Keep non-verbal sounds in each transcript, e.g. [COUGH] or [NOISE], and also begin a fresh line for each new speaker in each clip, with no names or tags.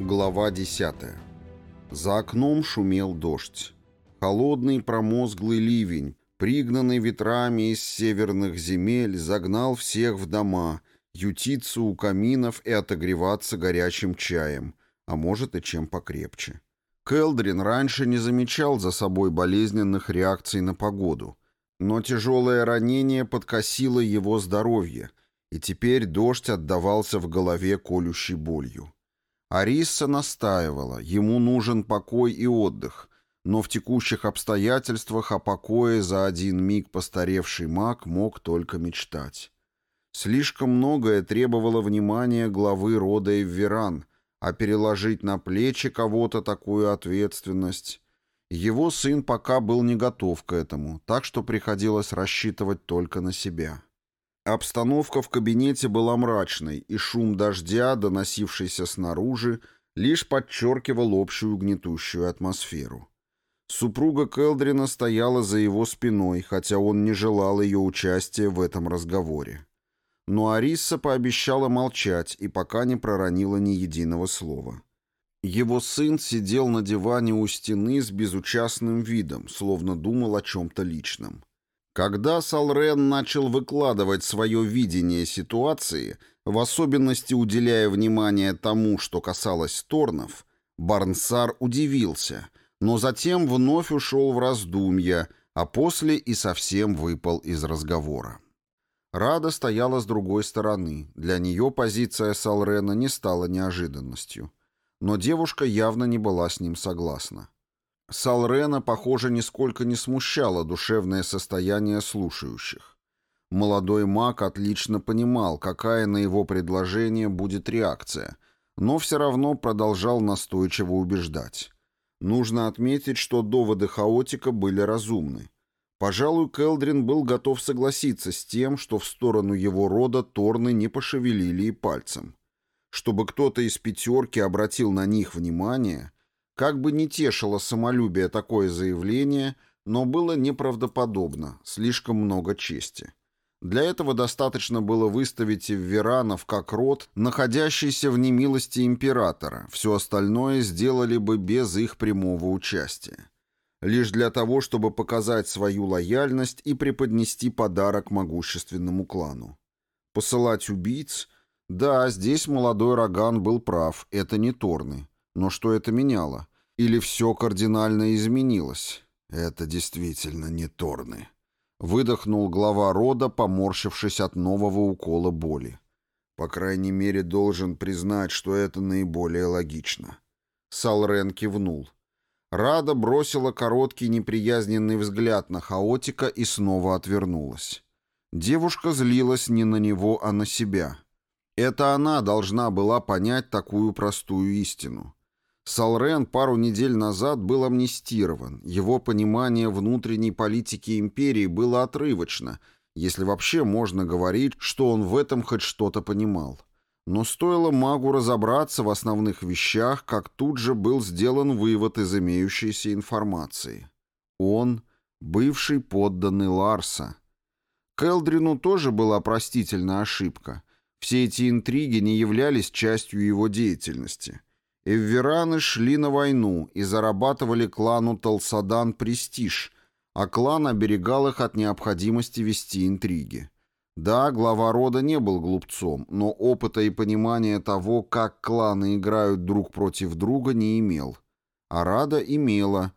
Глава 10. За окном шумел дождь. Холодный промозглый ливень, пригнанный ветрами из северных земель, загнал всех в дома, ютиться у каминов и отогреваться горячим чаем, а может и чем покрепче. Келдрин раньше не замечал за собой болезненных реакций на погоду, но тяжелое ранение подкосило его здоровье, и теперь дождь отдавался в голове колющей болью. Арисса настаивала, ему нужен покой и отдых, но в текущих обстоятельствах о покое за один миг постаревший маг мог только мечтать. Слишком многое требовало внимания главы рода Эвверан, а переложить на плечи кого-то такую ответственность... Его сын пока был не готов к этому, так что приходилось рассчитывать только на себя. Обстановка в кабинете была мрачной, и шум дождя, доносившийся снаружи, лишь подчеркивал общую гнетущую атмосферу. Супруга Келдрина стояла за его спиной, хотя он не желал ее участия в этом разговоре. Но Арисса пообещала молчать и пока не проронила ни единого слова. Его сын сидел на диване у стены с безучастным видом, словно думал о чем-то личном. Когда Салрен начал выкладывать свое видение ситуации, в особенности уделяя внимание тому, что касалось Торнов, Барнсар удивился, но затем вновь ушел в раздумья, а после и совсем выпал из разговора. Рада стояла с другой стороны, для нее позиция Салрена не стала неожиданностью. Но девушка явно не была с ним согласна. Салрена, похоже, нисколько не смущало душевное состояние слушающих. Молодой маг отлично понимал, какая на его предложение будет реакция, но все равно продолжал настойчиво убеждать. Нужно отметить, что доводы хаотика были разумны. Пожалуй, Келдрин был готов согласиться с тем, что в сторону его рода Торны не пошевелили и пальцем. Чтобы кто-то из пятерки обратил на них внимание, как бы не тешило самолюбие такое заявление, но было неправдоподобно, слишком много чести. Для этого достаточно было выставить Эвверанов как род, находящийся в немилости императора, все остальное сделали бы без их прямого участия. Лишь для того, чтобы показать свою лояльность и преподнести подарок могущественному клану. Посылать убийц? Да, здесь молодой Роган был прав, это не Торны. Но что это меняло? Или все кардинально изменилось? Это действительно не Торны. Выдохнул глава рода, поморщившись от нового укола боли. По крайней мере, должен признать, что это наиболее логично. Салрен кивнул. Рада бросила короткий неприязненный взгляд на хаотика и снова отвернулась. Девушка злилась не на него, а на себя. Это она должна была понять такую простую истину. Салрен пару недель назад был амнистирован. Его понимание внутренней политики империи было отрывочно, если вообще можно говорить, что он в этом хоть что-то понимал. Но стоило магу разобраться в основных вещах, как тут же был сделан вывод из имеющейся информации. Он — бывший подданный Ларса. Келдрину тоже была простительна ошибка. Все эти интриги не являлись частью его деятельности — Эввераны шли на войну и зарабатывали клану Талсадан престиж, а клан оберегал их от необходимости вести интриги. Да, глава рода не был глупцом, но опыта и понимания того, как кланы играют друг против друга, не имел. А Рада имела.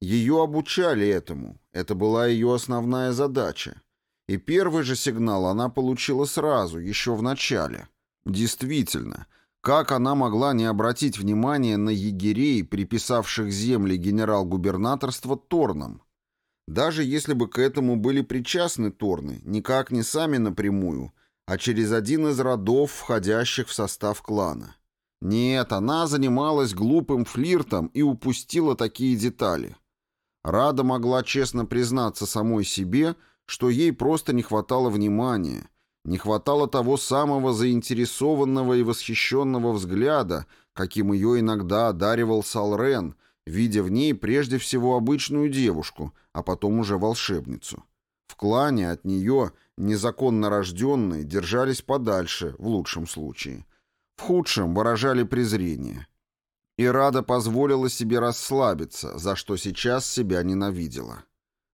Ее обучали этому. Это была ее основная задача. И первый же сигнал она получила сразу, еще в начале. Действительно, как она могла не обратить внимания на егерей, приписавших земли генерал-губернаторства Торном? Даже если бы к этому были причастны Торны, никак не сами напрямую, а через один из родов, входящих в состав клана. Нет, она занималась глупым флиртом и упустила такие детали. Рада могла честно признаться самой себе, что ей просто не хватало внимания – не хватало того самого заинтересованного и восхищенного взгляда, каким ее иногда одаривал Салрен, видя в ней прежде всего обычную девушку, а потом уже волшебницу. В клане от нее незаконно рожденные держались подальше, в лучшем случае. В худшем выражали презрение. И Рада позволила себе расслабиться, за что сейчас себя ненавидела.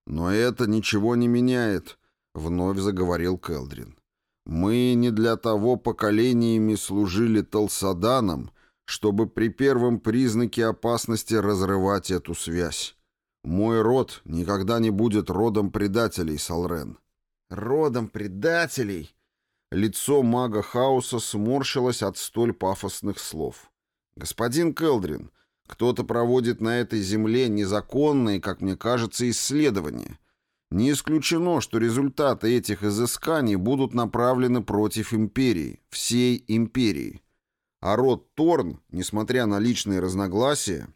«Но это ничего не меняет», — вновь заговорил Келдрин. «Мы не для того поколениями служили Талсаданом, чтобы при первом признаке опасности разрывать эту связь. Мой род никогда не будет родом предателей, Салрен». «Родом предателей?» Лицо мага хаоса сморщилось от столь пафосных слов. «Господин Келдрин, кто-то проводит на этой земле незаконные, как мне кажется, исследования. Не исключено, что результаты этих изысканий будут направлены против империи, всей империи. А род Торн, несмотря на личные разногласия...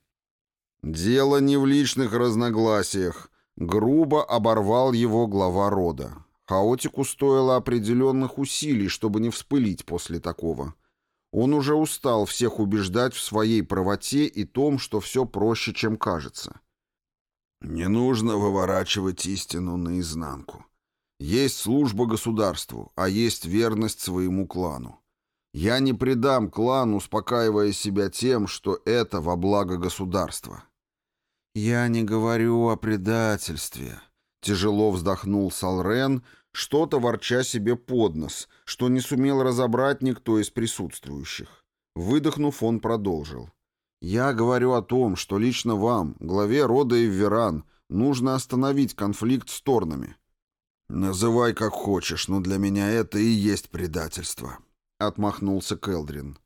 «Дело не в личных разногласиях», — грубо оборвал его глава рода. Хаотику стоило определенных усилий, чтобы не вспылить после такого. Он уже устал всех убеждать в своей правоте и том, что все проще, чем кажется. Не нужно выворачивать истину наизнанку. Есть служба государству, а есть верность своему клану. Я не предам клан, успокаивая себя тем, что это во благо государства. Я не говорю о предательстве. Тяжело вздохнул Салрен, что-то ворча себе под нос, что не сумел разобрать никто из присутствующих. Выдохнув, он продолжил. «Я говорю о том, что лично вам, главе рода Эвверан, нужно остановить конфликт с Торнами». «Называй как хочешь, но для меня это и есть предательство», — отмахнулся Келдрин.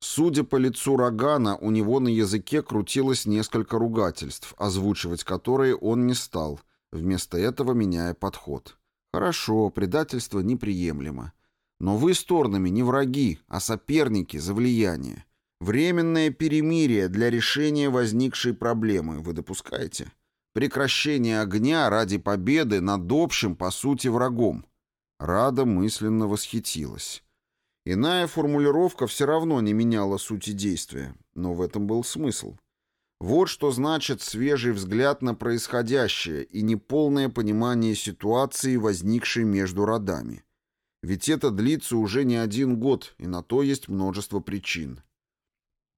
Судя по лицу Рогана, у него на языке крутилось несколько ругательств, озвучивать которые он не стал, вместо этого меняя подход. Хорошо, предательство неприемлемо. Но вы с Торнами не враги, а соперники за влияние. Временное перемирие для решения возникшей проблемы вы допускаете? Прекращение огня ради победы над общим, по сути, врагом. Рада мысленно восхитилась. Иная формулировка все равно не меняла сути действия, но в этом был смысл. Вот что значит свежий взгляд на происходящее и неполное понимание ситуации, возникшей между родами. Ведь это длится уже не один год, и на то есть множество причин.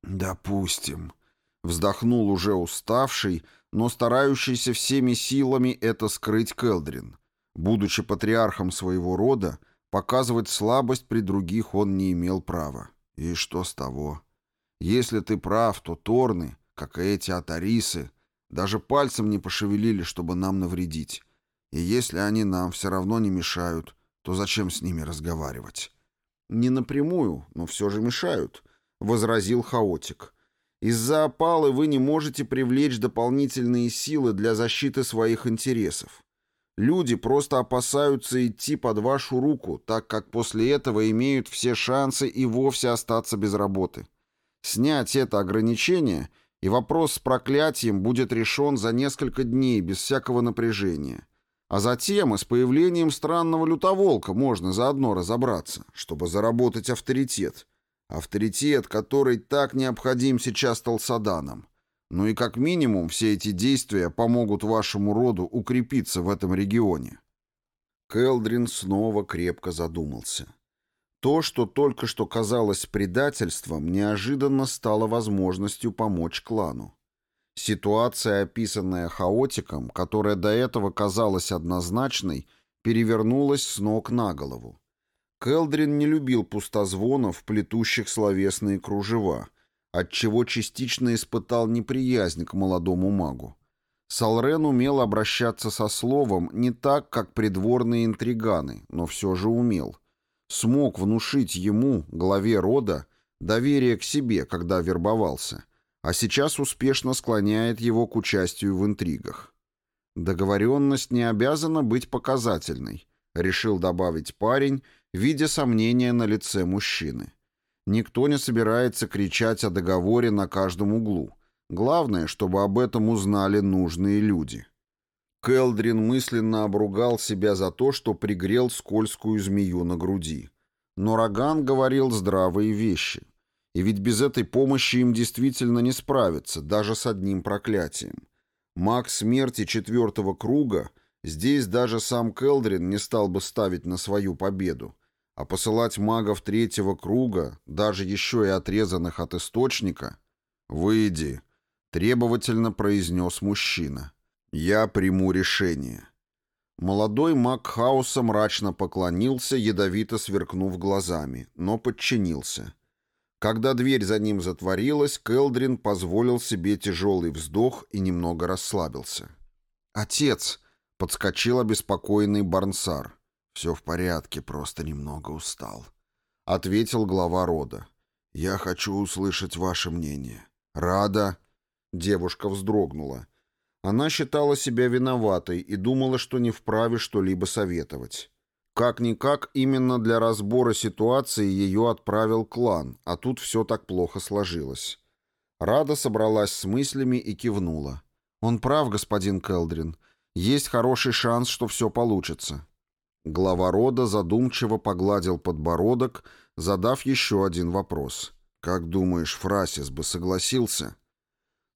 «Допустим», — вздохнул уже уставший, но старающийся всеми силами это скрыть Келдрин. Будучи патриархом своего рода, показывать слабость при других он не имел права. И что с того? Если ты прав, то Торны — как и эти атарисы, даже пальцем не пошевелили, чтобы нам навредить. И если они нам все равно не мешают, то зачем с ними разговаривать? Не напрямую, но все же мешают, — возразил хаотик. Из-за опалы вы не можете привлечь дополнительные силы для защиты своих интересов. Люди просто опасаются идти под вашу руку, так как после этого имеют все шансы и вовсе остаться без работы. Снять это ограничение — и вопрос с проклятием будет решен за несколько дней без всякого напряжения. А затем и с появлением странного лютоволка можно заодно разобраться, чтобы заработать авторитет. Авторитет, который так необходим сейчас Талсаданам. Ну и как минимум все эти действия помогут вашему роду укрепиться в этом регионе. Келдрин снова крепко задумался. То, что только что казалось предательством, неожиданно стало возможностью помочь клану. Ситуация, описанная хаотиком, которая до этого казалась однозначной, перевернулась с ног на голову. Келдрин не любил пустозвонов, плетущих словесные кружева, отчего частично испытал неприязнь к молодому магу. Салрен умел обращаться со словом не так, как придворные интриганы, но все же умел смог внушить ему, главе рода, доверие к себе, когда вербовался, а сейчас успешно склоняет его к участию в интригах. Договоренность не обязана быть показательной, решил добавить парень, видя сомнения на лице мужчины. Никто не собирается кричать о договоре на каждом углу. Главное, чтобы об этом узнали нужные люди. Келдрин мысленно обругал себя за то, что пригрел скользкую змею на груди. Но Роган говорил здравые вещи. И ведь без этой помощи им действительно не справиться, даже с одним проклятием. Маг смерти четвертого круга, здесь даже сам Келдрин не стал бы ставить на свою победу. А посылать магов третьего круга, даже еще и отрезанных от источника, «Выйди», — требовательно произнес мужчина. «Я приму решение». Молодой маг хаоса мрачно поклонился, ядовито сверкнув глазами, но подчинился. Когда дверь за ним затворилась, Келдрин позволил себе тяжелый вздох и немного расслабился. «Отец!» — подскочил обеспокоенный Барнсар. «Все в порядке, просто немного устал», — ответил глава рода. «Я хочу услышать ваше мнение». «Рада?» Девушка вздрогнула. Она считала себя виноватой и думала, что не вправе что-либо советовать. Как-никак, именно для разбора ситуации ее отправил клан, а тут все так плохо сложилось. Рада собралась с мыслями и кивнула. «Он прав, господин Келдрин. Есть хороший шанс, что все получится». Глава рода задумчиво погладил подбородок, задав еще один вопрос. «Как думаешь, Фрасис бы согласился?»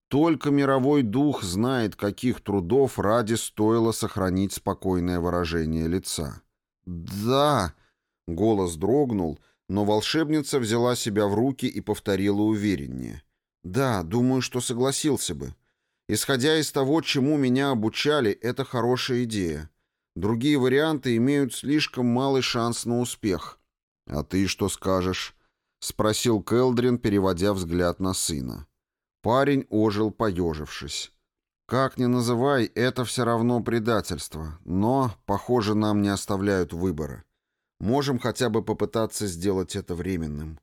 Только мировой дух знает, каких трудов ради стоило сохранить спокойное выражение лица. «Да!» — голос дрогнул, но волшебница взяла себя в руки и повторила увереннее. «Да, думаю, что согласился бы. Исходя из того, чему меня обучали, это хорошая идея. Другие варианты имеют слишком малый шанс на успех». «А ты что скажешь?» — спросил Келдрин, переводя взгляд на сына. Парень ожил, поежившись. «Как ни называй, это все равно предательство, но, похоже, нам не оставляют выбора. Можем хотя бы попытаться сделать это временным».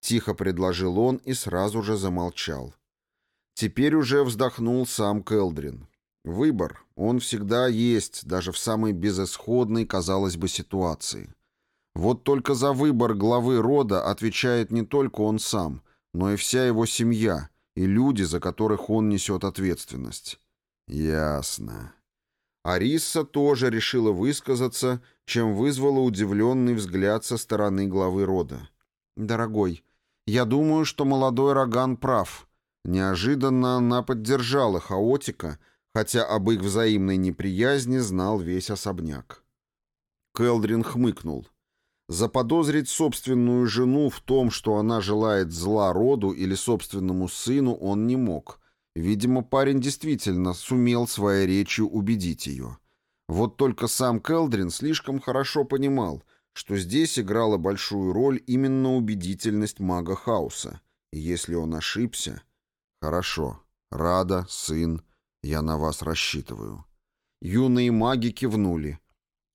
Тихо предложил он и сразу же замолчал. Теперь уже вздохнул сам Келдрин. Выбор, он всегда есть, даже в самой безысходной, казалось бы, ситуации. Вот только за выбор главы рода отвечает не только он сам, но и вся его семья — и люди, за которых он несет ответственность. Ясно. Арисса тоже решила высказаться, чем вызвала удивленный взгляд со стороны главы рода. «Дорогой, я думаю, что молодой Роган прав». Неожиданно она поддержала хаотика, хотя об их взаимной неприязни знал весь особняк. Келдрин хмыкнул. Заподозрить собственную жену в том, что она желает зла роду или собственному сыну, он не мог. Видимо, парень действительно сумел своей речью убедить ее. Вот только сам Келдрин слишком хорошо понимал, что здесь играла большую роль именно убедительность мага хаоса. Если он ошибся... Хорошо. Рада, сын, я на вас рассчитываю. Юные маги кивнули.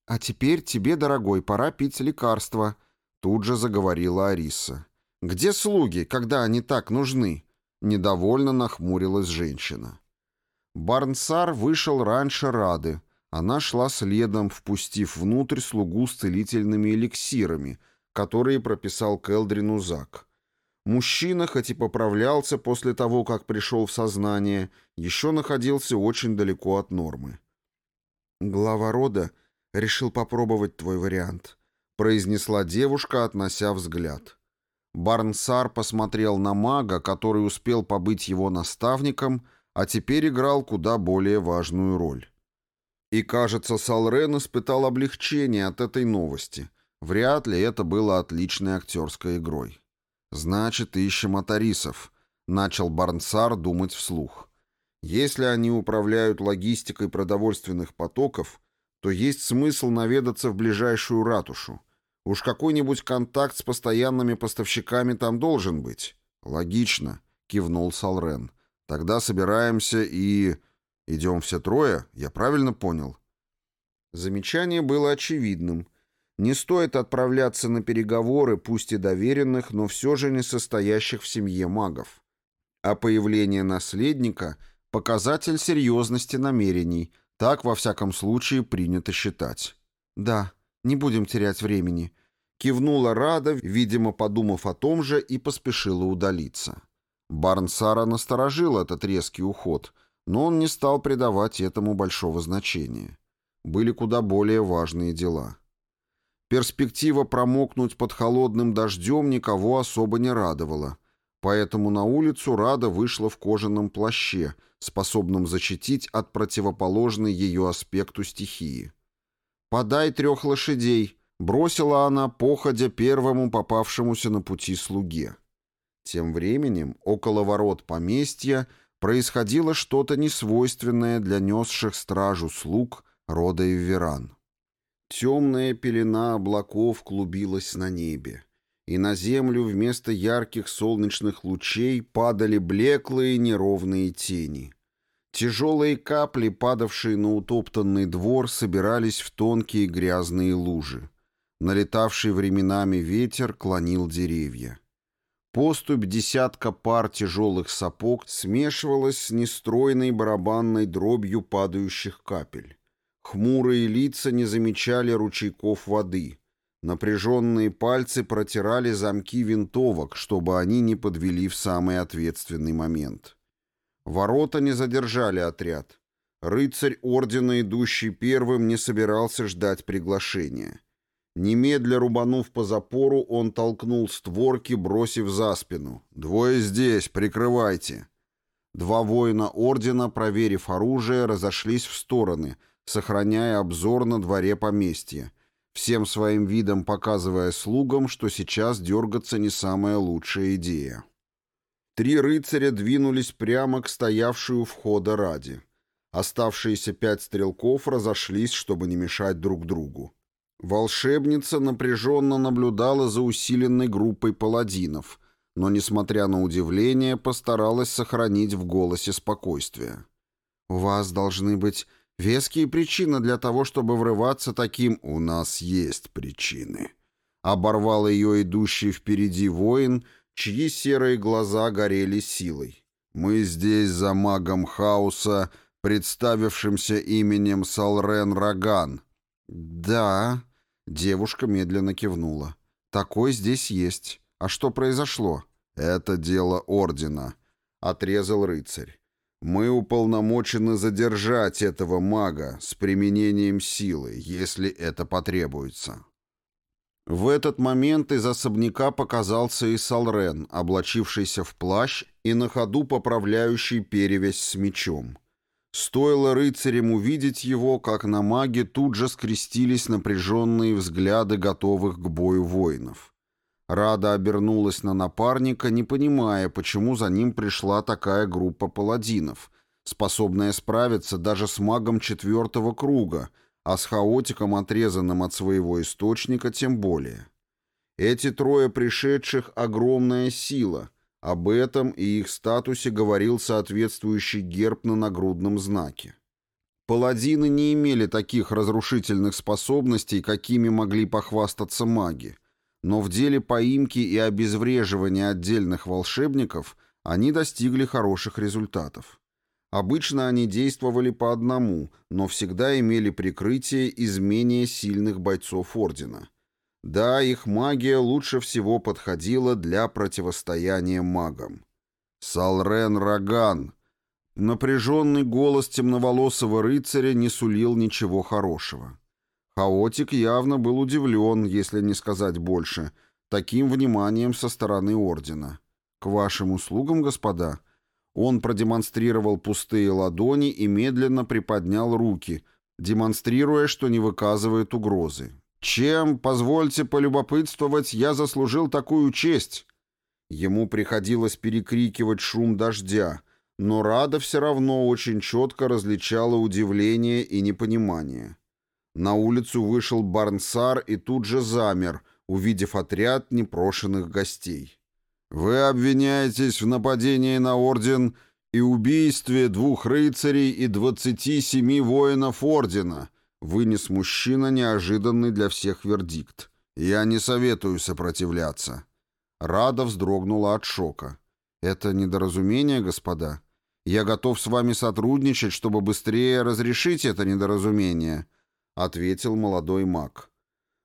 «А теперь тебе, дорогой, пора пить лекарства», — тут же заговорила Ариса. «Где слуги, когда они так нужны?» — недовольно нахмурилась женщина. Барнсар вышел раньше Рады. Она шла следом, впустив внутрь слугу с целительными эликсирами, которые прописал Келдрину Зак. Мужчина, хоть и поправлялся после того, как пришел в сознание, еще находился очень далеко от нормы. Глава рода решил попробовать твой вариант», — произнесла девушка, относя взгляд. Барнсар посмотрел на мага, который успел побыть его наставником, а теперь играл куда более важную роль. И, кажется, Салрен испытал облегчение от этой новости. Вряд ли это было отличной актерской игрой. «Значит, ищем атарисов», — начал Барнсар думать вслух. «Если они управляют логистикой продовольственных потоков, то есть смысл наведаться в ближайшую ратушу. Уж какой-нибудь контакт с постоянными поставщиками там должен быть. Логично, кивнул Салрен. Тогда собираемся и... Идем все трое, я правильно понял? Замечание было очевидным. Не стоит отправляться на переговоры, пусть и доверенных, но все же не состоящих в семье магов. А появление наследника – показатель серьезности намерений, так, во всяком случае, принято считать. «Да, не будем терять времени», — кивнула Рада, видимо, подумав о том же, и поспешила удалиться. Барнсара насторожил этот резкий уход, но он не стал придавать этому большого значения. Были куда более важные дела. Перспектива промокнуть под холодным дождем никого особо не радовала, поэтому на улицу Рада вышла в кожаном плаще — способным защитить от противоположной ее аспекту стихии. «Подай трех лошадей», — бросила она, походя первому попавшемуся на пути слуге. Тем временем около ворот поместья происходило что-то несвойственное для несших стражу слуг рода Эвверан. Темная пелена облаков клубилась на небе, и на землю вместо ярких солнечных лучей падали блеклые неровные тени. Тяжелые капли, падавшие на утоптанный двор, собирались в тонкие грязные лужи. Налетавший временами ветер клонил деревья. Поступь десятка пар тяжелых сапог смешивалась с нестройной барабанной дробью падающих капель. Хмурые лица не замечали ручейков воды. Напряженные пальцы протирали замки винтовок, чтобы они не подвели в самый ответственный момент. Ворота не задержали отряд. Рыцарь ордена, идущий первым, не собирался ждать приглашения. Немедля рубанув по запору, он толкнул створки, бросив за спину. «Двое здесь, прикрывайте!» Два воина ордена, проверив оружие, разошлись в стороны, сохраняя обзор на дворе поместья, всем своим видом показывая слугам, что сейчас дергаться не самая лучшая идея. Три рыцаря двинулись прямо к стоявшей у входа ради. Оставшиеся пять стрелков разошлись, чтобы не мешать друг другу. Волшебница напряженно наблюдала за усиленной группой паладинов, но, несмотря на удивление, постаралась сохранить в голосе спокойствие. «У вас должны быть веские причины для того, чтобы врываться таким «у нас есть причины». Оборвал ее идущий впереди воин, чьи серые глаза горели силой. «Мы здесь за магом хаоса, представившимся именем Салрен Раган». «Да», Девушка медленно кивнула. «Такой здесь есть. А что произошло?» «Это дело Ордена», — отрезал рыцарь. «Мы уполномочены задержать этого мага с применением силы, если это потребуется». В этот момент из особняка показался и Салрен, облачившийся в плащ и на ходу поправляющий перевязь с мечом. Стоило рыцарям увидеть его, как на маге тут же скрестились напряженные взгляды готовых к бою воинов. Рада обернулась на напарника, не понимая, почему за ним пришла такая группа паладинов, способная справиться даже с магом четвертого круга, а с хаотиком, отрезанным от своего источника, тем более. Эти трое пришедших — огромная сила — об этом и их статусе говорил соответствующий герб на нагрудном знаке. Паладины не имели таких разрушительных способностей, какими могли похвастаться маги, но в деле поимки и обезвреживания отдельных волшебников они достигли хороших результатов. Обычно они действовали по одному, но всегда имели прикрытие из менее сильных бойцов Ордена – да, их магия лучше всего подходила для противостояния магам. Салрен Раган. Напряженный голос темноволосого рыцаря не сулил ничего хорошего. Хаотик явно был удивлен, если не сказать больше, таким вниманием со стороны Ордена. «К вашим услугам, господа». Он продемонстрировал пустые ладони и медленно приподнял руки, демонстрируя, что не выказывает угрозы. Чем, позвольте полюбопытствовать, я заслужил такую честь? Ему приходилось перекрикивать шум дождя, но Рада все равно очень четко различала удивление и непонимание. На улицу вышел Барнсар и тут же замер, увидев отряд непрошенных гостей. «Вы обвиняетесь в нападении на Орден и убийстве двух рыцарей и двадцати семи воинов Ордена», Вынес мужчина неожиданный для всех вердикт. «Я не советую сопротивляться». Рада вздрогнула от шока. «Это недоразумение, господа. Я готов с вами сотрудничать, чтобы быстрее разрешить это недоразумение», — ответил молодой маг.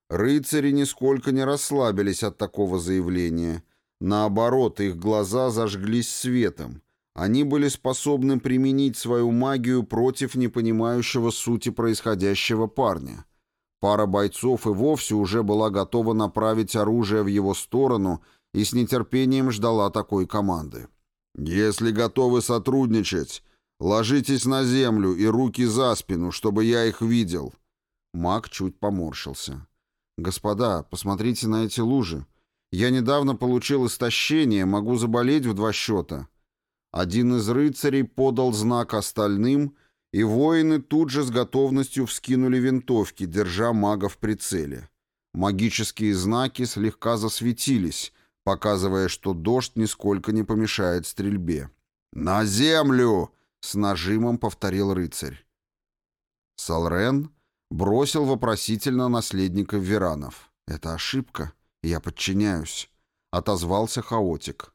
Рыцари нисколько не расслабились от такого заявления. Наоборот, их глаза зажглись светом. Они были способны применить свою магию против непонимающего сути происходящего парня. Пара бойцов и вовсе уже была готова направить оружие в его сторону и с нетерпением ждала такой команды. «Если готовы сотрудничать, ложитесь на землю и руки за спину, чтобы я их видел». Маг чуть поморщился. «Господа, посмотрите на эти лужи. Я недавно получил истощение, могу заболеть в два счета». Один из рыцарей подал знак остальным, и воины тут же с готовностью вскинули винтовки, держа мага в прицеле. Магические знаки слегка засветились, показывая, что дождь нисколько не помешает стрельбе. «На землю!» — с нажимом повторил рыцарь. Салрен бросил вопросительно наследника Веранов. «Это ошибка. Я подчиняюсь», — отозвался хаотик.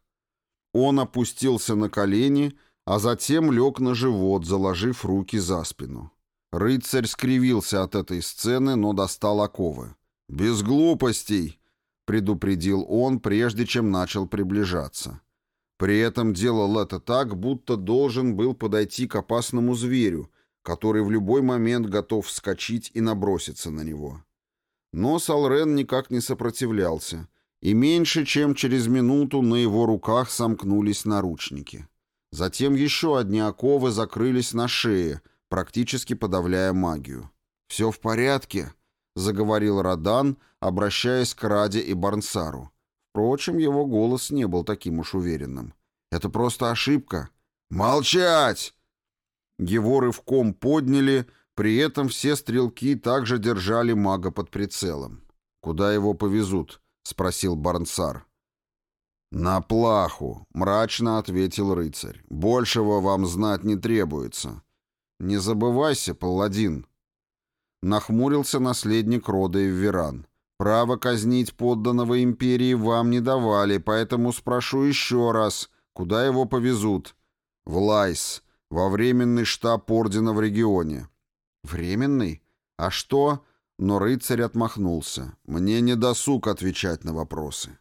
Он опустился на колени, а затем лег на живот, заложив руки за спину. Рыцарь скривился от этой сцены, но достал оковы. «Без глупостей!» — предупредил он, прежде чем начал приближаться. При этом делал это так, будто должен был подойти к опасному зверю, который в любой момент готов вскочить и наброситься на него. Но Салрен никак не сопротивлялся, и меньше чем через минуту на его руках сомкнулись наручники. Затем еще одни оковы закрылись на шее, практически подавляя магию. «Все в порядке», — заговорил Радан, обращаясь к Раде и Барнсару. Впрочем, его голос не был таким уж уверенным. «Это просто ошибка». «Молчать!» Его рывком подняли, при этом все стрелки также держали мага под прицелом. «Куда его повезут?» — спросил Барнсар. «На плаху», — мрачно ответил рыцарь. «Большего вам знать не требуется. Не забывайся, палладин». Нахмурился наследник рода Эвверан. «Право казнить подданного империи вам не давали, поэтому спрошу еще раз, куда его повезут?» «В Лайс, во временный штаб ордена в регионе». «Временный? А что?» Но рыцарь отмахнулся. «Мне не досуг отвечать на вопросы».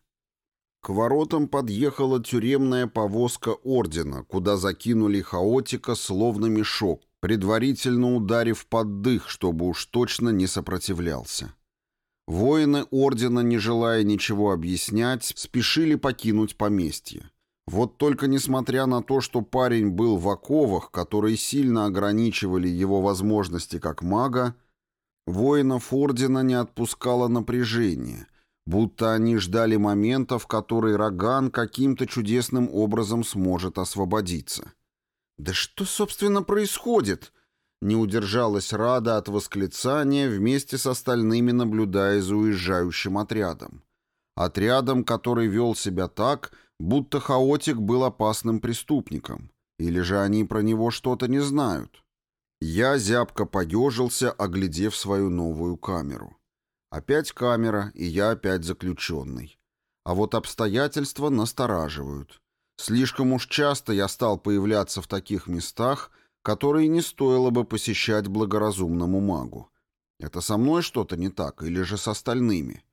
К воротам подъехала тюремная повозка ордена, куда закинули хаотика словно мешок, предварительно ударив под дых, чтобы уж точно не сопротивлялся. Воины ордена, не желая ничего объяснять, спешили покинуть поместье. Вот только несмотря на то, что парень был в оковах, которые сильно ограничивали его возможности как мага, Воинов Ордена не отпускало напряжение, будто они ждали момента, в который Роган каким-то чудесным образом сможет освободиться. «Да что, собственно, происходит?» Не удержалась Рада от восклицания вместе с остальными, наблюдая за уезжающим отрядом. Отрядом, который вел себя так, будто хаотик был опасным преступником. Или же они про него что-то не знают? Я зябко поежился, оглядев свою новую камеру. Опять камера, и я опять заключенный. А вот обстоятельства настораживают. Слишком уж часто я стал появляться в таких местах, которые не стоило бы посещать благоразумному магу. Это со мной что-то не так, или же с остальными?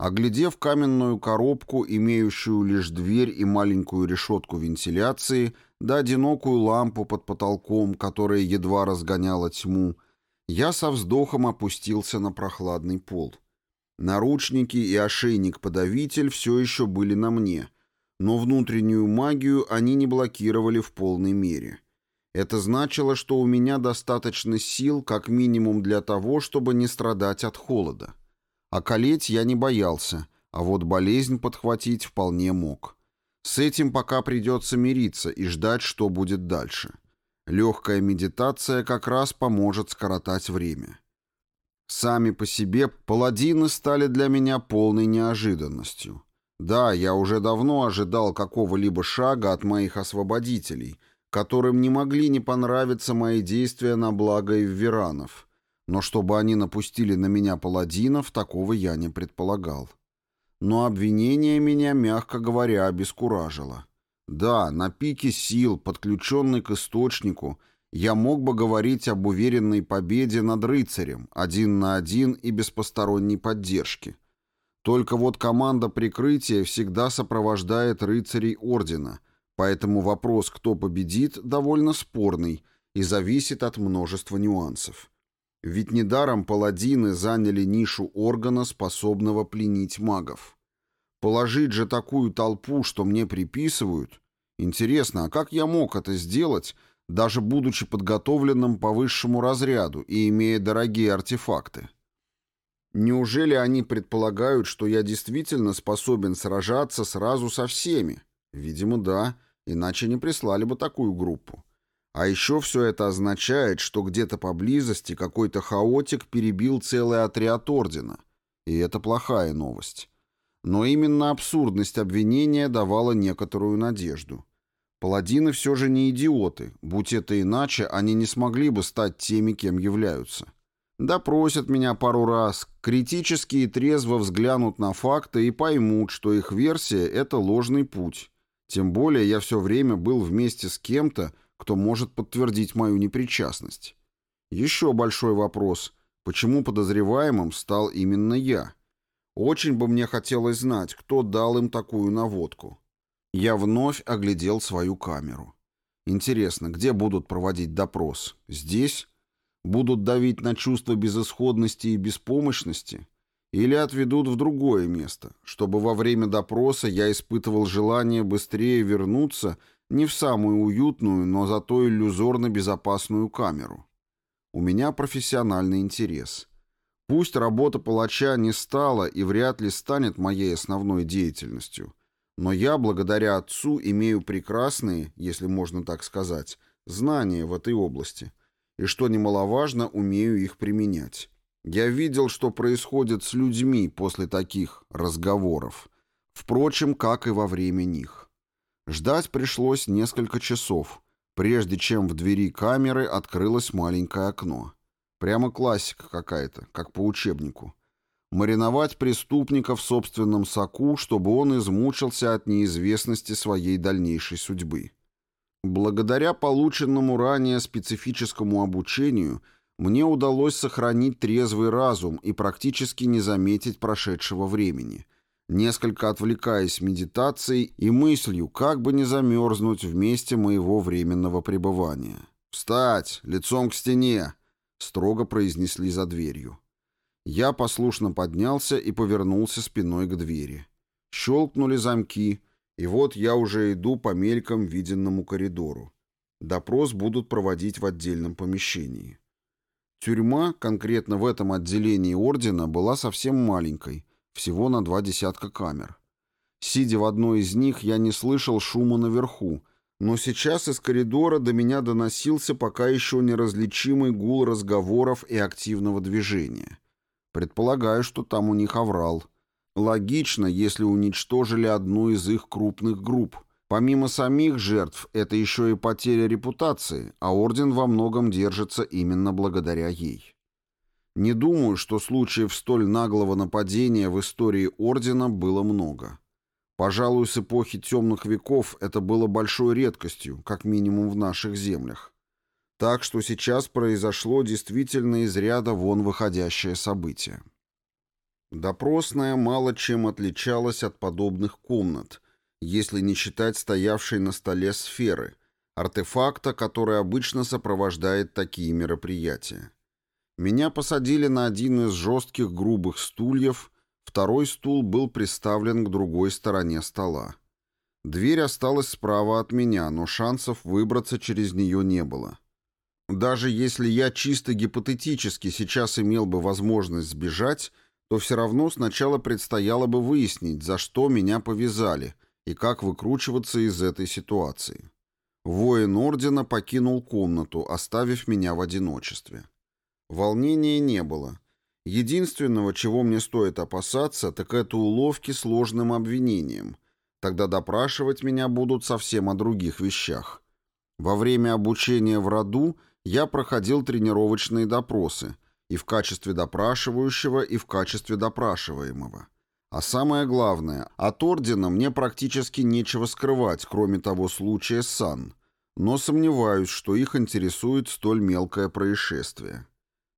Оглядев каменную коробку, имеющую лишь дверь и маленькую решетку вентиляции, да одинокую лампу под потолком, которая едва разгоняла тьму, я со вздохом опустился на прохладный пол. Наручники и ошейник-подавитель все еще были на мне, но внутреннюю магию они не блокировали в полной мере. Это значило, что у меня достаточно сил как минимум для того, чтобы не страдать от холода. А колеть я не боялся, а вот болезнь подхватить вполне мог. С этим пока придется мириться и ждать, что будет дальше. Легкая медитация как раз поможет скоротать время. Сами по себе паладины стали для меня полной неожиданностью. Да, я уже давно ожидал какого-либо шага от моих освободителей, которым не могли не понравиться мои действия на благо эвверанов. Но чтобы они напустили на меня паладинов, такого я не предполагал но обвинение меня, мягко говоря, обескуражило. Да, на пике сил, подключенный к источнику, я мог бы говорить об уверенной победе над рыцарем, один на один и без посторонней поддержки. Только вот команда прикрытия всегда сопровождает рыцарей Ордена, поэтому вопрос, кто победит, довольно спорный и зависит от множества нюансов. Ведь недаром паладины заняли нишу органа, способного пленить магов. Положить же такую толпу, что мне приписывают... Интересно, а как я мог это сделать, даже будучи подготовленным по высшему разряду и имея дорогие артефакты? Неужели они предполагают, что я действительно способен сражаться сразу со всеми? Видимо, да, иначе не прислали бы такую группу. А еще все это означает, что где-то поблизости какой-то хаотик перебил целый отряд Ордена. И это плохая новость. Но именно абсурдность обвинения давала некоторую надежду. Паладины все же не идиоты. Будь это иначе, они не смогли бы стать теми, кем являются. Допросят меня пару раз, критически и трезво взглянут на факты и поймут, что их версия — это ложный путь. Тем более я все время был вместе с кем-то, кто может подтвердить мою непричастность. Еще большой вопрос — почему подозреваемым стал именно я? Очень бы мне хотелось знать, кто дал им такую наводку. Я вновь оглядел свою камеру. Интересно, где будут проводить допрос? Здесь? Будут давить на чувство безысходности и беспомощности? Или отведут в другое место, чтобы во время допроса я испытывал желание быстрее вернуться не в самую уютную, но зато иллюзорно безопасную камеру? У меня профессиональный интерес. Пусть работа палача не стала и вряд ли станет моей основной деятельностью, но я, благодаря отцу, имею прекрасные, если можно так сказать, знания в этой области – и, что немаловажно, умею их применять. Я видел, что происходит с людьми после таких разговоров. Впрочем, как и во время них. Ждать пришлось несколько часов, прежде чем в двери камеры открылось маленькое окно. Прямо классика какая-то, как по учебнику. Мариновать преступника в собственном соку, чтобы он измучился от неизвестности своей дальнейшей судьбы. Благодаря полученному ранее специфическому обучению мне удалось сохранить трезвый разум и практически не заметить прошедшего времени, несколько отвлекаясь медитацией и мыслью, как бы не замерзнуть в месте моего временного пребывания. «Встать! Лицом к стене!» — строго произнесли за дверью. Я послушно поднялся и повернулся спиной к двери. Щелкнули замки — и вот я уже иду по мельком виденному коридору. Допрос будут проводить в отдельном помещении. Тюрьма, конкретно в этом отделении ордена, была совсем маленькой, всего на два десятка камер. Сидя в одной из них, я не слышал шума наверху, но сейчас из коридора до меня доносился пока еще неразличимый гул разговоров и активного движения. Предполагаю, что там у них оврал. Логично, если уничтожили одну из их крупных групп. Помимо самих жертв, это еще и потеря репутации, а Орден во многом держится именно благодаря ей. Не думаю, что случаев столь наглого нападения в истории Ордена было много. Пожалуй, с эпохи темных веков это было большой редкостью, как минимум в наших землях. Так что сейчас произошло действительно из ряда вон выходящее событие. Допросная мало чем отличалась от подобных комнат, если не считать стоявшей на столе сферы, артефакта, который обычно сопровождает такие мероприятия. Меня посадили на один из жестких грубых стульев, второй стул был приставлен к другой стороне стола. Дверь осталась справа от меня, но шансов выбраться через нее не было. Даже если я чисто гипотетически сейчас имел бы возможность сбежать, то все равно сначала предстояло бы выяснить, за что меня повязали и как выкручиваться из этой ситуации. Воин Ордена покинул комнату, оставив меня в одиночестве. Волнения не было. Единственного, чего мне стоит опасаться, так это уловки сложным обвинением. Тогда допрашивать меня будут совсем о других вещах. Во время обучения в роду я проходил тренировочные допросы — и в качестве допрашивающего, и в качестве допрашиваемого. А самое главное, от ордена мне практически нечего скрывать, кроме того случая Сан, но сомневаюсь, что их интересует столь мелкое происшествие.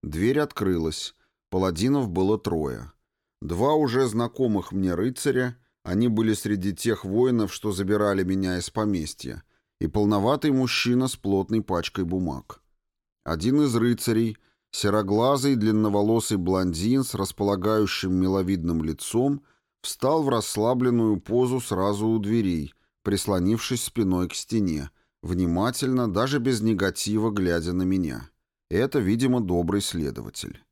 Дверь открылась. Паладинов было трое. Два уже знакомых мне рыцаря, они были среди тех воинов, что забирали меня из поместья, и полноватый мужчина с плотной пачкой бумаг. Один из рыцарей — Сероглазый, длинноволосый блондин с располагающим миловидным лицом встал в расслабленную позу сразу у дверей, прислонившись спиной к стене, внимательно, даже без негатива, глядя на меня. Это, видимо, добрый следователь.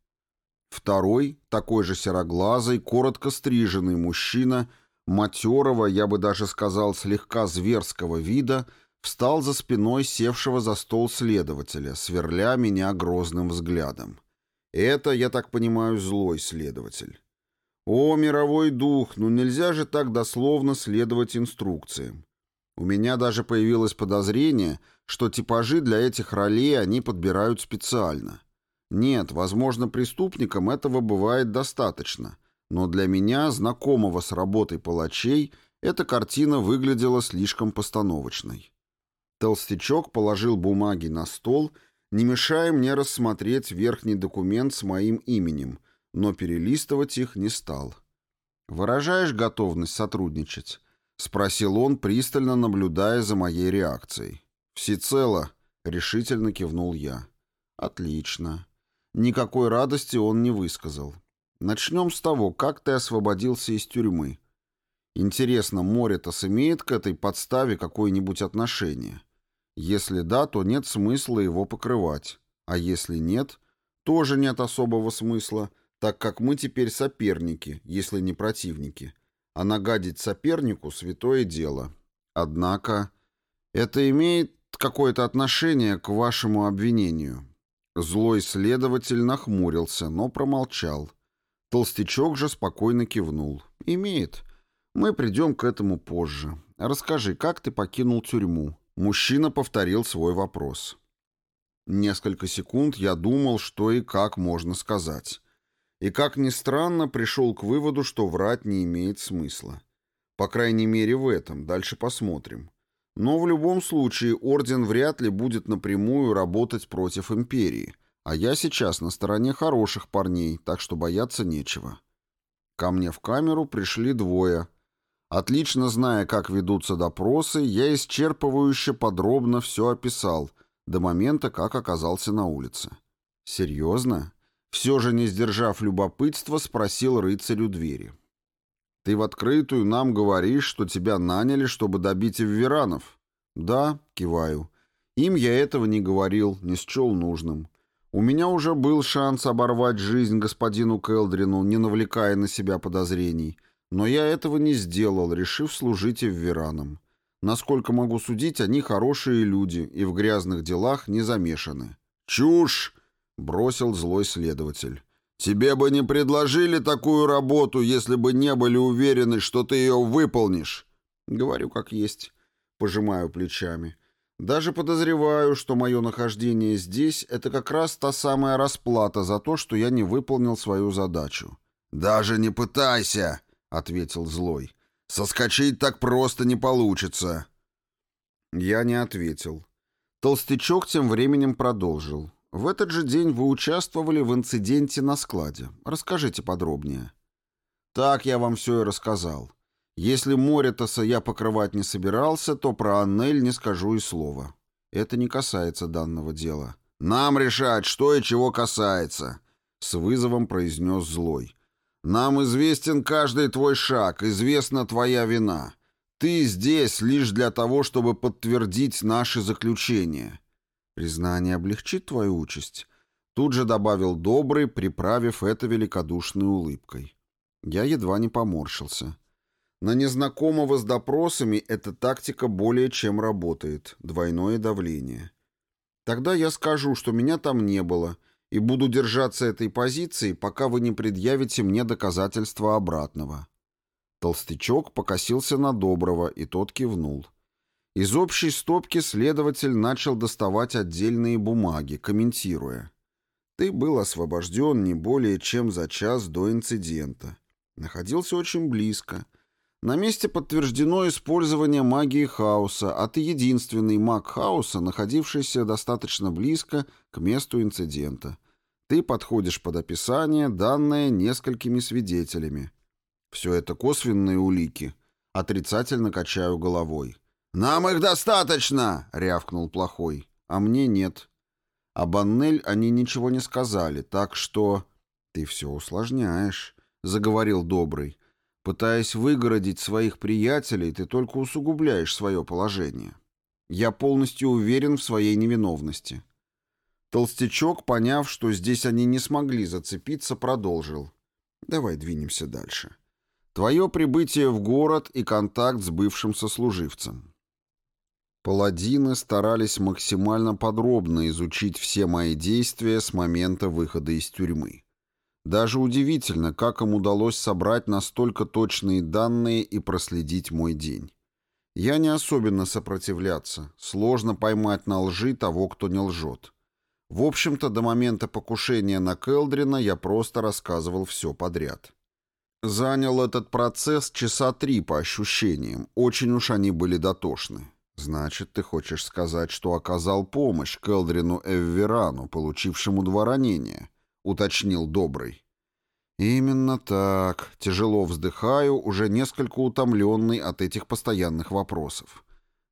Второй, такой же сероглазый, коротко стриженный мужчина, матерого, я бы даже сказал, слегка зверского вида, встал за спиной севшего за стол следователя, сверля меня грозным взглядом. Это, я так понимаю, злой следователь. О, мировой дух, ну нельзя же так дословно следовать инструкциям. У меня даже появилось подозрение, что типажи для этих ролей они подбирают специально. Нет, возможно, преступникам этого бывает достаточно, но для меня, знакомого с работой палачей, эта картина выглядела слишком постановочной. Толстячок положил бумаги на стол, не мешая мне рассмотреть верхний документ с моим именем, но перелистывать их не стал. «Выражаешь готовность сотрудничать?» — спросил он, пристально наблюдая за моей реакцией. «Всецело», — решительно кивнул я. «Отлично». Никакой радости он не высказал. Начнем с того, как ты освободился из тюрьмы. Интересно, Моритас имеет к этой подставе какое-нибудь отношение? Если да, то нет смысла его покрывать. А если нет, тоже нет особого смысла, так как мы теперь соперники, если не противники. А нагадить сопернику — святое дело. Однако это имеет какое-то отношение к вашему обвинению. Злой следователь нахмурился, но промолчал. Толстячок же спокойно кивнул. «Имеет. Мы придем к этому позже. Расскажи, как ты покинул тюрьму?» Мужчина повторил свой вопрос. Несколько секунд я думал, что и как можно сказать. И, как ни странно, пришел к выводу, что врать не имеет смысла. По крайней мере, в этом. Дальше посмотрим. Но в любом случае орден вряд ли будет напрямую работать против империи, а я сейчас на стороне хороших парней, так что бояться нечего. Ко мне в камеру пришли двое. Отлично зная, как ведутся допросы, я исчерпывающе подробно все описал, до момента, как оказался на улице. «Серьезно?» Все же, не сдержав любопытства, спросил рыцарь у двери. Ты в открытую нам говоришь, что тебя наняли, чтобы добить эвверанов. Да, киваю. Им я этого не говорил, не счел нужным. У меня уже был шанс оборвать жизнь господину Келдрину, не навлекая на себя подозрений. Но я этого не сделал, решив служить эвверанам. Насколько могу судить, они хорошие люди и в грязных делах не замешаны. «Чушь!» — бросил злой следователь. Тебе бы не предложили такую работу, если бы не были уверены, что ты ее выполнишь. Говорю как есть. Пожимаю плечами. Даже подозреваю, что мое нахождение здесь — это как раз та самая расплата за то, что я не выполнил свою задачу. «Даже не пытайся!» — ответил злой. «Соскочить так просто не получится!» Я не ответил. Толстячок тем временем продолжил. В этот же день вы участвовали в инциденте на складе. Расскажите подробнее. Так я вам все и рассказал. Если Моритаса я покрывать не собирался, то про Аннель не скажу и слова. Это не касается данного дела. Нам решать, что и чего касается, с вызовом произнес злой. Нам известен каждый твой шаг, известна твоя вина. Ты здесь лишь для того, чтобы подтвердить наши заключения. Признание облегчит твою участь. Тут же добавил добрый, приправив это великодушной улыбкой. Я едва не поморщился. На незнакомого с допросами эта тактика более чем работает. Двойное давление. Тогда я скажу, что меня там не было, и буду держаться этой позиции, пока вы не предъявите мне доказательства обратного. Толстячок покосился на Доброго, и тот кивнул. — из общей стопки следователь начал доставать отдельные бумаги, комментируя. «Ты был освобожден не более чем за час до инцидента. Находился очень близко. На месте подтверждено использование магии хаоса, а ты единственный маг хаоса, находившийся достаточно близко к месту инцидента. Ты подходишь под описание, данное несколькими свидетелями. Все это косвенные улики. Отрицательно качаю головой. «Нам их достаточно!» — рявкнул плохой. «А мне нет». О Баннель они ничего не сказали, так что... «Ты все усложняешь», — заговорил Добрый. «Пытаясь выгородить своих приятелей, ты только усугубляешь свое положение. Я полностью уверен в своей невиновности». Толстячок, поняв, что здесь они не смогли зацепиться, продолжил. «Давай двинемся дальше. Твое прибытие в город и контакт с бывшим сослуживцем. Паладины старались максимально подробно изучить все мои действия с момента выхода из тюрьмы. Даже удивительно, как им удалось собрать настолько точные данные и проследить мой день. Я не особенно сопротивляться, сложно поймать на лжи того, кто не лжет. В общем-то, до момента покушения на Келдрина я просто рассказывал все подряд. Занял этот процесс часа три по ощущениям, очень уж они были дотошны. «Значит, ты хочешь сказать, что оказал помощь Келдрину Эвверану, получившему два ранения?» — уточнил Добрый. «Именно так. Тяжело вздыхаю, уже несколько утомленный от этих постоянных вопросов.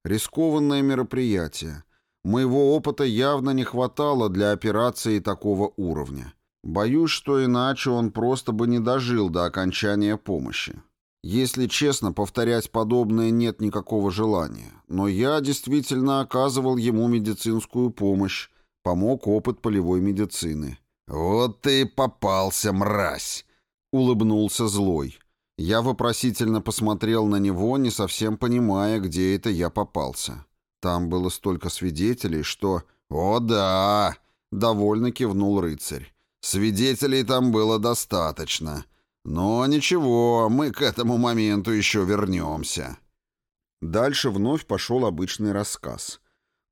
Рискованное мероприятие. Моего опыта явно не хватало для операции такого уровня. Боюсь, что иначе он просто бы не дожил до окончания помощи. Если честно, повторять подобное нет никакого желания, но я действительно оказывал ему медицинскую помощь, помог опыт полевой медицины. «Вот ты и попался, мразь!» — улыбнулся злой. Я вопросительно посмотрел на него, не совсем понимая, где это я попался. Там было столько свидетелей, что... «О да!» — довольно кивнул рыцарь. «Свидетелей там было достаточно». Но ничего, мы к этому моменту еще вернемся. Дальше вновь пошел обычный рассказ.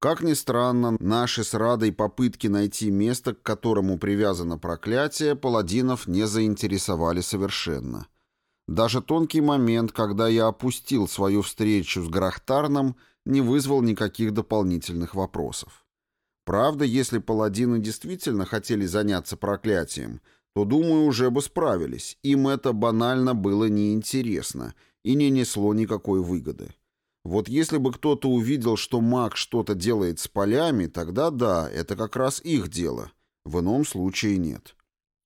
Как ни странно, наши с Радой попытки найти место, к которому привязано проклятие, паладинов не заинтересовали совершенно. Даже тонкий момент, когда я опустил свою встречу с Грахтарном, не вызвал никаких дополнительных вопросов. Правда, если паладины действительно хотели заняться проклятием — то, думаю, уже бы справились. Им это банально было неинтересно и не несло никакой выгоды. Вот если бы кто-то увидел, что маг что-то делает с полями, тогда да, это как раз их дело. В ином случае нет.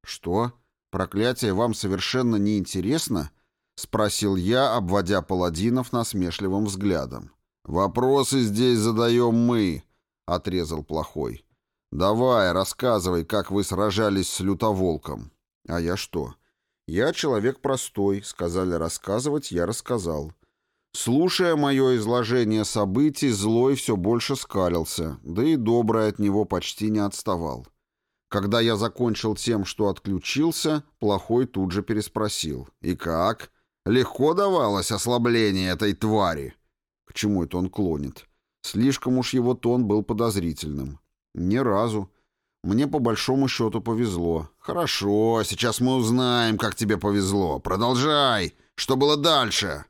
«Что? Проклятие вам совершенно неинтересно?» — спросил я, обводя паладинов насмешливым взглядом. «Вопросы здесь задаем мы», — отрезал плохой. «Давай, рассказывай, как вы сражались с лютоволком». «А я что?» «Я человек простой», — сказали рассказывать, я рассказал. Слушая мое изложение событий, злой все больше скалился, да и добрый от него почти не отставал. Когда я закончил тем, что отключился, плохой тут же переспросил. «И как? Легко давалось ослабление этой твари?» К чему это он клонит? Слишком уж его тон был подозрительным. «Ни разу. Мне по большому счету повезло». «Хорошо, сейчас мы узнаем, как тебе повезло. Продолжай. Что было дальше?»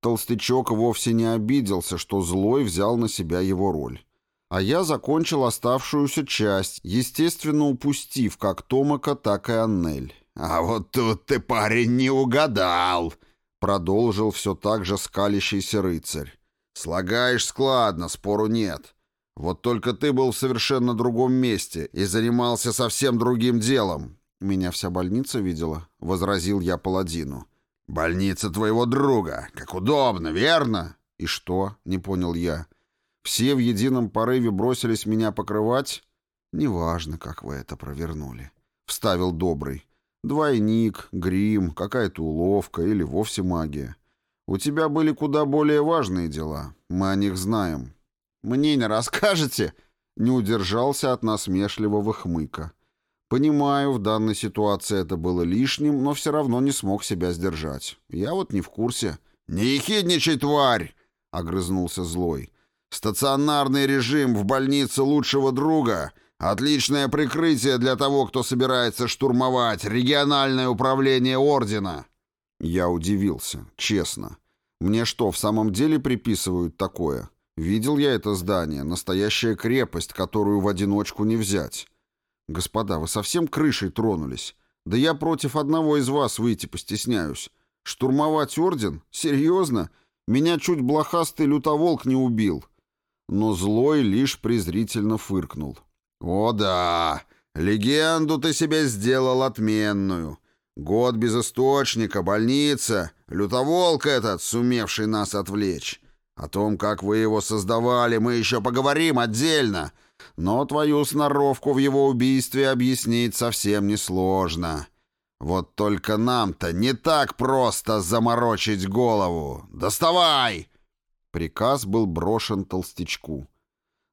Толстячок вовсе не обиделся, что злой взял на себя его роль. А я закончил оставшуюся часть, естественно, упустив как Томака, так и Аннель. «А вот тут ты, парень, не угадал!» Продолжил все так же скалящийся рыцарь. «Слагаешь складно, спору нет. Вот только ты был в совершенно другом месте и занимался совсем другим делом. Меня вся больница видела, — возразил я паладину. Больница твоего друга. Как удобно, верно? И что? — не понял я. Все в едином порыве бросились меня покрывать? Неважно, как вы это провернули. Вставил добрый. Двойник, грим, какая-то уловка или вовсе магия. У тебя были куда более важные дела. Мы о них знаем. «Мне не расскажете?» Не удержался от насмешливого хмыка. Понимаю, в данной ситуации это было лишним, но все равно не смог себя сдержать. Я вот не в курсе. «Не ехидничай, тварь!» — огрызнулся злой. «Стационарный режим в больнице лучшего друга — отличное прикрытие для того, кто собирается штурмовать региональное управление Ордена!» Я удивился, честно. Мне что, в самом деле приписывают такое? Видел я это здание, настоящая крепость, которую в одиночку не взять. Господа, вы совсем крышей тронулись? Да я против одного из вас выйти постесняюсь. Штурмовать орден? Серьезно? Меня чуть блохастый лютоволк не убил. Но злой лишь презрительно фыркнул. «О да! Легенду ты себе сделал отменную. Год без источника, больница, лютоволк этот, сумевший нас отвлечь. О том, как вы его создавали, мы еще поговорим отдельно. но твою сноровку в его убийстве объяснить совсем несложно. Вот только нам-то не так просто заморочить голову. Доставай!» Приказ был брошен толстячку.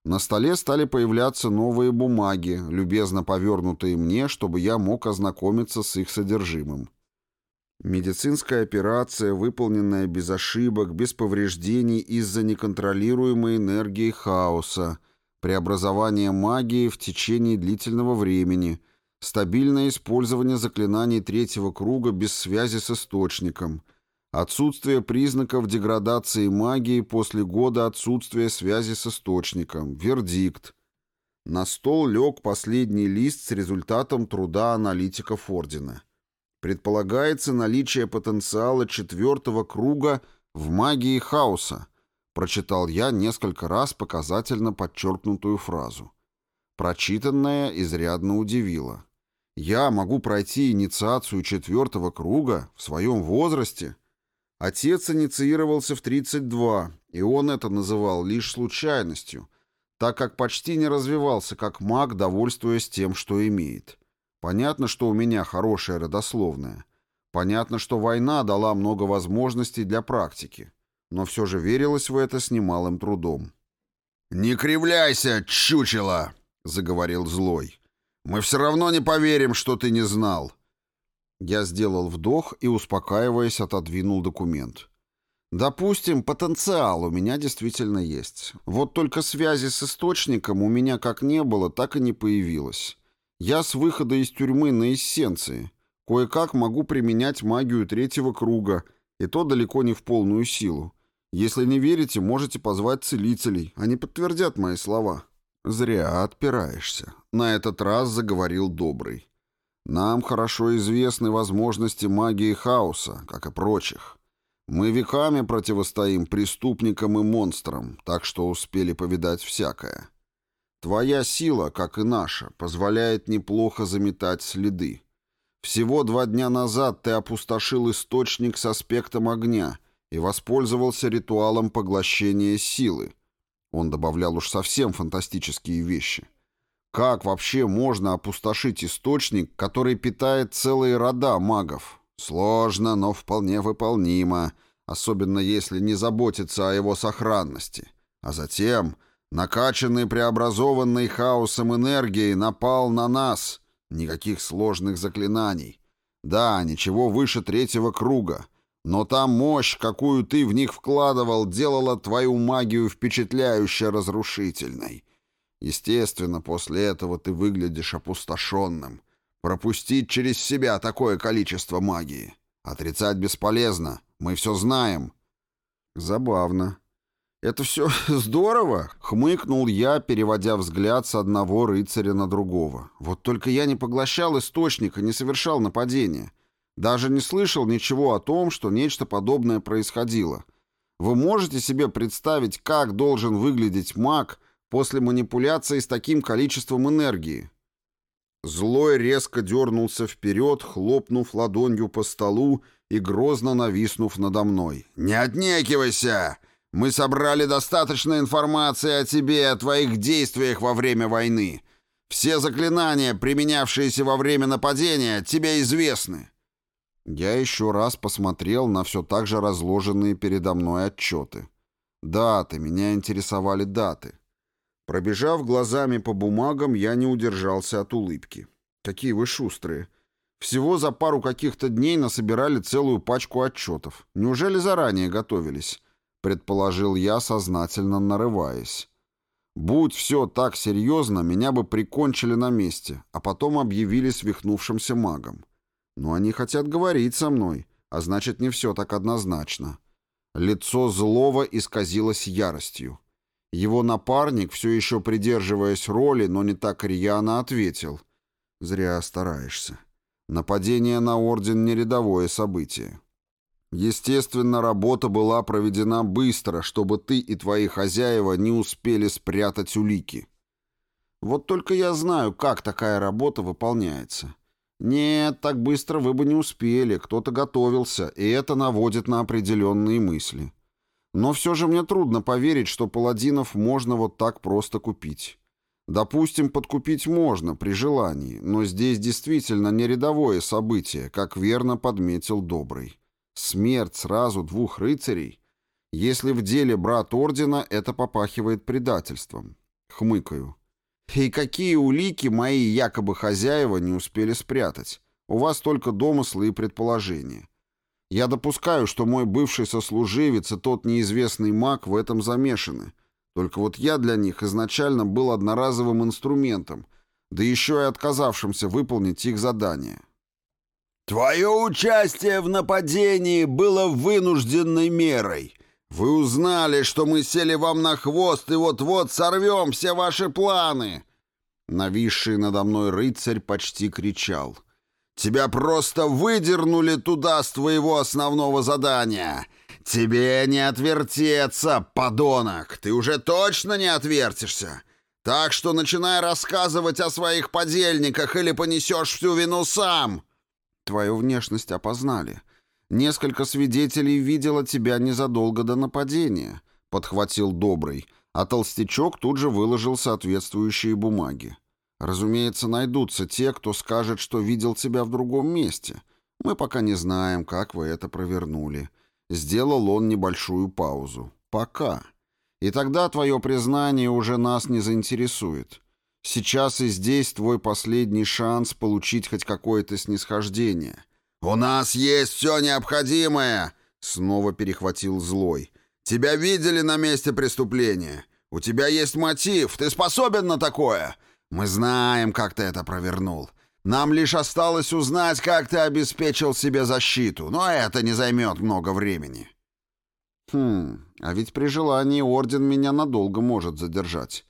На столе стали появляться новые бумаги, любезно повернутые мне, чтобы я мог ознакомиться с их содержимым. Медицинская операция, выполненная без ошибок, без повреждений из-за неконтролируемой энергии хаоса, преобразование магии в течение длительного времени, стабильное использование заклинаний третьего круга без связи с источником, отсутствие признаков деградации магии после года отсутствия связи с источником, вердикт. На стол лег последний лист с результатом труда аналитиков Ордена. Предполагается наличие потенциала четвертого круга в магии хаоса, прочитал я несколько раз показательно подчеркнутую фразу. Прочитанное изрядно удивило. Я могу пройти инициацию четвертого круга в своем возрасте? Отец инициировался в 32, и он это называл лишь случайностью, так как почти не развивался как маг, довольствуясь тем, что имеет. Понятно, что у меня хорошая родословная. Понятно, что война дала много возможностей для практики. Но все же верилось в это с немалым трудом. «Не кривляйся, чучело!» — заговорил злой. «Мы все равно не поверим, что ты не знал». Я сделал вдох и, успокаиваясь, отодвинул документ. Допустим, потенциал у меня действительно есть. Вот только связи с источником у меня как не было, так и не появилось. Я с выхода из тюрьмы на эссенции. Кое-как могу применять магию третьего круга, и то далеко не в полную силу. Если не верите, можете позвать целителей, они подтвердят мои слова». «Зря отпираешься», — на этот раз заговорил Добрый. «Нам хорошо известны возможности магии хаоса, как и прочих. Мы веками противостоим преступникам и монстрам, так что успели повидать всякое. Твоя сила, как и наша, позволяет неплохо заметать следы. Всего два дня назад ты опустошил источник с аспектом огня и воспользовался ритуалом поглощения силы. Он добавлял уж совсем фантастические вещи. Как вообще можно опустошить источник, который питает целые рода магов? Сложно, но вполне выполнимо, особенно если не заботиться о его сохранности. А затем накачанный преобразованный хаосом энергией, напал на нас. Никаких сложных заклинаний. Да, ничего выше третьего круга. Но та мощь, какую ты в них вкладывал, делала твою магию впечатляюще разрушительной. Естественно, после этого ты выглядишь опустошенным. Пропустить через себя такое количество магии. Отрицать бесполезно. Мы все знаем. Забавно. «Это все [LAUGHS] здорово!» — хмыкнул я, переводя взгляд с одного рыцаря на другого. «Вот только я не поглощал источник и не совершал нападения. Даже не слышал ничего о том, что нечто подобное происходило. Вы можете себе представить, как должен выглядеть маг после манипуляции с таким количеством энергии?» Злой резко дернулся вперед, хлопнув ладонью по столу и грозно нависнув надо мной. «Не отнекивайся!» Мы собрали достаточно информации о тебе и о твоих действиях во время войны. Все заклинания, применявшиеся во время нападения, тебе известны». Я еще раз посмотрел на все так же разложенные передо мной отчеты. Даты, меня интересовали даты. Пробежав глазами по бумагам, я не удержался от улыбки. Какие вы шустрые. Всего за пару каких-то дней насобирали целую пачку отчетов. Неужели заранее готовились? Предположил я, сознательно нарываясь. Будь все так серьезно, меня бы прикончили на месте, а потом объявили свихнувшимся магом. Но они хотят говорить со мной, а значит, не все так однозначно. Лицо злого исказилось яростью. Его напарник, все еще придерживаясь роли, но не так рьяно, ответил. «Зря стараешься. Нападение на Орден — не рядовое событие. Естественно, работа была проведена быстро, чтобы ты и твои хозяева не успели спрятать улики. Вот только я знаю, как такая работа выполняется. Нет, так быстро вы бы не успели, кто-то готовился, и это наводит на определенные мысли. Но все же мне трудно поверить, что паладинов можно вот так просто купить. Допустим, подкупить можно при желании, но здесь действительно не рядовое событие, как верно подметил Добрый. Смерть сразу двух рыцарей? Если в деле брат ордена, это попахивает предательством. Хмыкаю. И какие улики мои якобы хозяева не успели спрятать? У вас только домыслы и предположения. Я допускаю, что мой бывший сослуживец и тот неизвестный маг в этом замешаны. Только вот я для них изначально был одноразовым инструментом, да еще и отказавшимся выполнить их задание.
«Твое участие в нападении было вынужденной мерой. Вы узнали, что мы сели вам на хвост и вот-вот сорвем все ваши планы!»
Нависший надо мной рыцарь почти кричал.
«Тебя просто выдернули туда с твоего основного задания! Тебе не отвертеться, подонок! Ты уже точно не отвертишься! Так что начинай рассказывать о своих подельниках или понесешь всю вину сам!»
Твою внешность опознали. Несколько свидетелей видело тебя незадолго до нападения, подхватил Добрый, а толстячок тут же выложил соответствующие бумаги. Разумеется, найдутся те, кто скажет, что видел тебя в другом месте. Мы пока не знаем, как вы это провернули. Сделал он небольшую паузу. Пока. И тогда твое признание уже нас не заинтересует. Сейчас и здесь твой последний шанс получить хоть какое-то снисхождение.
«У нас есть все необходимое!» — снова перехватил злой. «Тебя видели на месте преступления. У тебя есть мотив. Ты способен на такое? Мы знаем, как ты это провернул. Нам лишь осталось узнать, как ты обеспечил себе защиту, но это не займет много времени».
«Хм, а ведь при желании Орден меня надолго может задержать».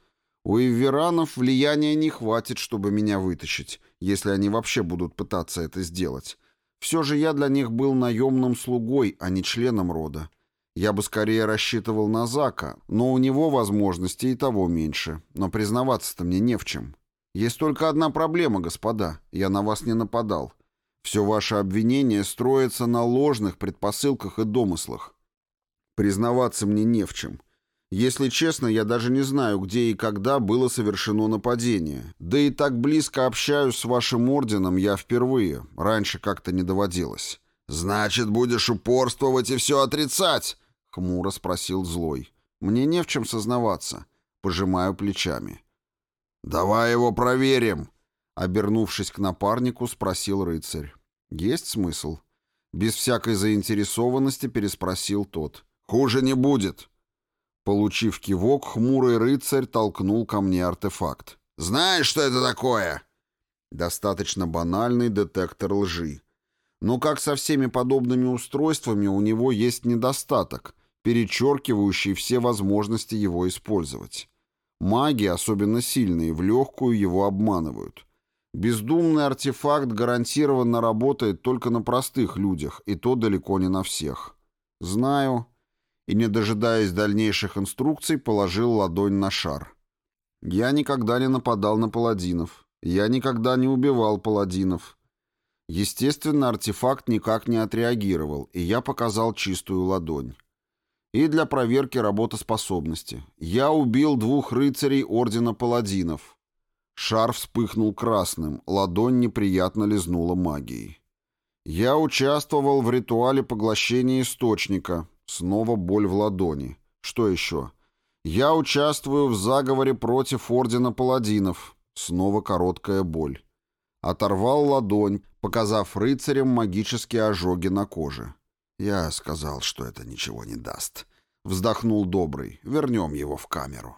У Иверанов влияния не хватит, чтобы меня вытащить, если они вообще будут пытаться это сделать. Все же я для них был наемным слугой, а не членом рода. Я бы скорее рассчитывал на Зака, но у него возможностей и того меньше. Но признаваться-то мне не в чем. Есть только одна проблема, господа. Я на вас не нападал. Все ваше обвинение строится на ложных предпосылках и домыслах. Признаваться мне не в чем. Если честно, я даже не знаю, где и когда было совершено нападение. Да и так близко общаюсь с вашим орденом я впервые. Раньше как-то не доводилось.
«Значит, будешь упорствовать и все отрицать?» — хмуро спросил Злой.
«Мне не в чем сознаваться». Пожимаю плечами.
«Давай его проверим!»
Обернувшись к напарнику, спросил рыцарь. «Есть смысл?» Без всякой заинтересованности переспросил тот.
«Хуже не будет!»
Получив кивок, хмурый рыцарь толкнул ко мне артефакт.
«Знаешь, что это такое?»
Достаточно банальный детектор лжи. Но, как со всеми подобными устройствами, у него есть недостаток, перечеркивающий все возможности его использовать. Маги, особенно сильные, в легкую его обманывают. Бездумный артефакт гарантированно работает только на простых людях, и то далеко не на всех. Знаю, и, не дожидаясь дальнейших инструкций, положил ладонь на шар. Я никогда не нападал на паладинов. Я никогда не убивал паладинов. Естественно, артефакт никак не отреагировал, и я показал чистую ладонь. И для проверки работоспособности. Я убил двух рыцарей Ордена Паладинов. Шар вспыхнул красным, ладонь неприятно лизнула магией. Я участвовал в ритуале поглощения источника, Снова боль в ладони. Что еще? Я участвую в заговоре против Ордена Паладинов. Снова короткая боль. Оторвал ладонь, показав рыцарям магические ожоги на коже.
Я сказал, что это ничего не даст.
Вздохнул Добрый. Вернем его в камеру.